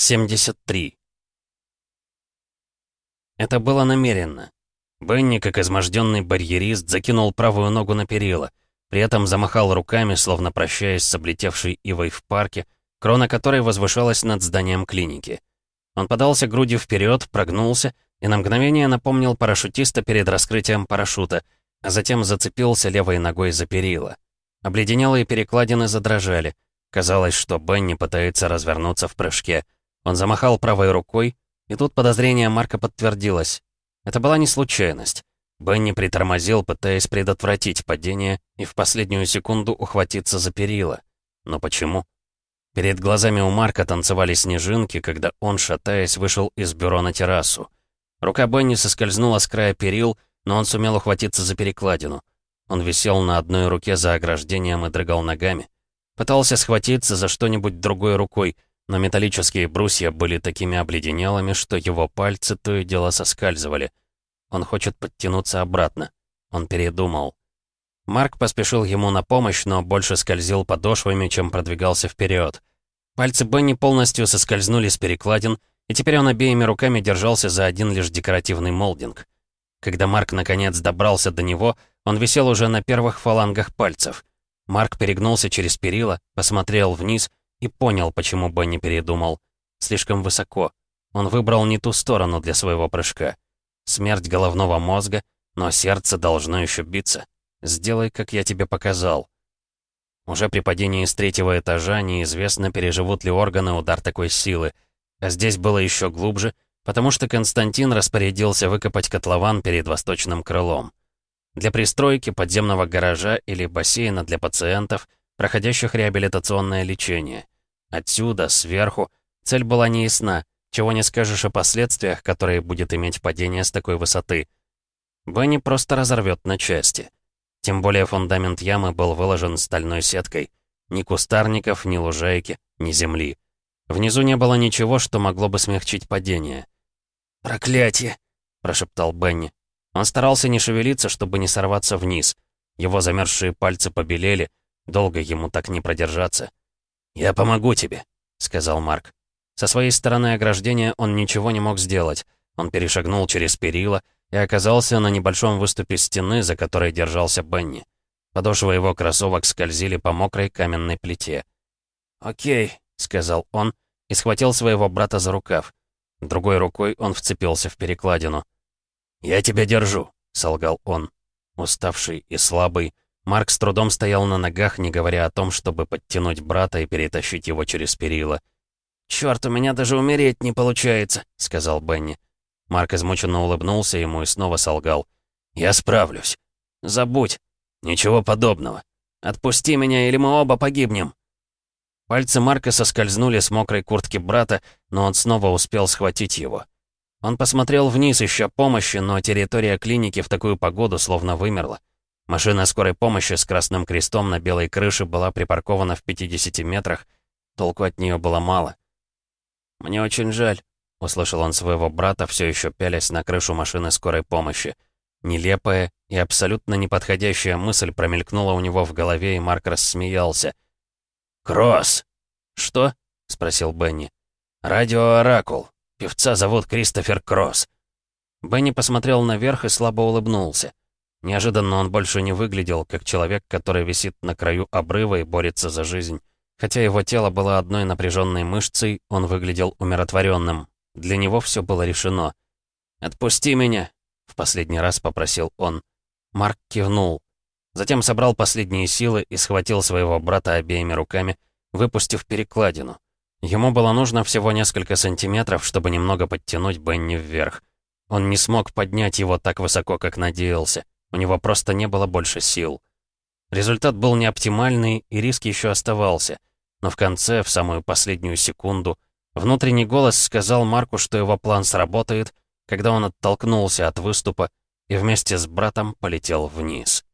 73. Это было намеренно. Бенни, как изможденный барьерист, закинул правую ногу на перила, при этом замахал руками, словно прощаясь с облетевшей ивой в парке, крона которой возвышалась над зданием клиники. Он подался грудью вперед, прогнулся и на мгновение напомнил парашютиста перед раскрытием парашюта, а затем зацепился левой ногой за перила. Обледенелые перекладины задрожали. Казалось, что Бенни пытается развернуться в прыжке — он замахал правой рукой, и тут подозрение Марка подтвердилось. Это была не случайность. Бенни притормозил, пытаясь предотвратить падение и в последнюю секунду ухватиться за перила. Но почему? Перед глазами у Марка танцевали снежинки, когда он, шатаясь, вышел из бюро на террасу. Рука Бенни соскользнула с края перил, но он сумел ухватиться за перекладину. Он висел на одной руке за ограждением и дрыгал ногами. Пытался схватиться за что-нибудь другой рукой — но металлические брусья были такими обледенелыми, что его пальцы то и дело соскальзывали. Он хочет подтянуться обратно. Он передумал. Марк поспешил ему на помощь, но больше скользил подошвами, чем продвигался вперед. Пальцы Бенни полностью соскользнули с перекладин, и теперь он обеими руками держался за один лишь декоративный молдинг. Когда Марк наконец добрался до него, он висел уже на первых фалангах пальцев. Марк перегнулся через перила, посмотрел вниз и понял, почему Бенни передумал. Слишком высоко. Он выбрал не ту сторону для своего прыжка. Смерть головного мозга, но сердце должно еще биться. Сделай, как я тебе показал. Уже при падении с третьего этажа неизвестно, переживут ли органы удар такой силы. А здесь было еще глубже, потому что Константин распорядился выкопать котлован перед восточным крылом. Для пристройки подземного гаража или бассейна для пациентов, проходящих реабилитационное лечение. Отсюда, сверху, цель была неясна, чего не скажешь о последствиях, которые будет иметь падение с такой высоты. Бенни просто разорвет на части. Тем более фундамент ямы был выложен стальной сеткой. Ни кустарников, ни лужайки, ни земли. Внизу не было ничего, что могло бы смягчить падение. «Проклятие!» — прошептал Бенни. Он старался не шевелиться, чтобы не сорваться вниз. Его замерзшие пальцы побелели, Долго ему так не продержаться. «Я помогу тебе», — сказал Марк. Со своей стороны ограждения он ничего не мог сделать. Он перешагнул через перила и оказался на небольшом выступе стены, за которой держался Бенни. Подошвы его кроссовок скользили по мокрой каменной плите. «Окей», — сказал он и схватил своего брата за рукав. Другой рукой он вцепился в перекладину. «Я тебя держу», — солгал он. Уставший и слабый, Марк с трудом стоял на ногах, не говоря о том, чтобы подтянуть брата и перетащить его через перила. «Чёрт, у меня даже умереть не получается», — сказал Бенни. Марк измученно улыбнулся ему и снова солгал. «Я справлюсь». «Забудь». «Ничего подобного. Отпусти меня, или мы оба погибнем». Пальцы Марка соскользнули с мокрой куртки брата, но он снова успел схватить его. Он посмотрел вниз, ища помощи, но территория клиники в такую погоду словно вымерла. Машина скорой помощи с красным крестом на белой крыше была припаркована в 50 метрах. Толку от нее было мало. «Мне очень жаль», — услышал он своего брата, все еще пялясь на крышу машины скорой помощи. Нелепая и абсолютно неподходящая мысль промелькнула у него в голове, и Марк рассмеялся. «Кросс!» «Что?» — спросил Бенни. «Радио Оракул. Певца зовут Кристофер Кросс». Бенни посмотрел наверх и слабо улыбнулся. Неожиданно он больше не выглядел, как человек, который висит на краю обрыва и борется за жизнь. Хотя его тело было одной напряженной мышцей, он выглядел умиротворенным. Для него все было решено. «Отпусти меня!» — в последний раз попросил он. Марк кивнул. Затем собрал последние силы и схватил своего брата обеими руками, выпустив перекладину. Ему было нужно всего несколько сантиметров, чтобы немного подтянуть Бенни вверх. Он не смог поднять его так высоко, как надеялся. У него просто не было больше сил. Результат был не оптимальный, и риск еще оставался. Но в конце, в самую последнюю секунду, внутренний голос сказал Марку, что его план сработает, когда он оттолкнулся от выступа и вместе с братом полетел вниз.